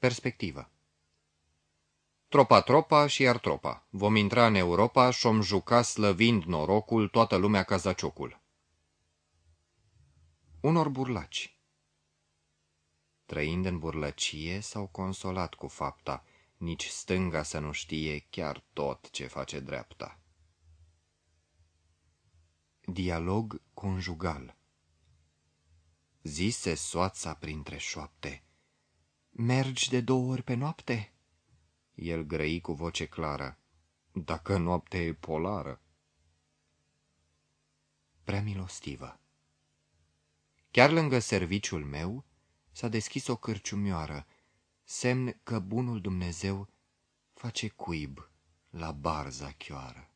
Perspectivă Tropa tropa și iar tropa. Vom intra în Europa și-om juca slăvind norocul toată lumea ca zaciocul. Unor burlaci Trăind în burlăcie, s-au consolat cu fapta, nici stânga să nu știe chiar tot ce face dreapta. Dialog conjugal Zise soața printre șoapte, Mergi de două ori pe noapte?" El grăi cu voce clară, Dacă noaptea e polară." Prea milostivă Chiar lângă serviciul meu s-a deschis o cârciumioară, semn că bunul Dumnezeu face cuib la barza chioară.